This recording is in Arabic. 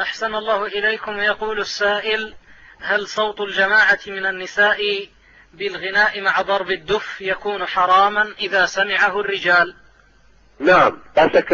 أحسن الله إليكم يقول السائل هل صوت الجماعة من النساء بالغناء مع ضرب الدف يكون حراما إذا سمعه الرجال؟ نعم لا شك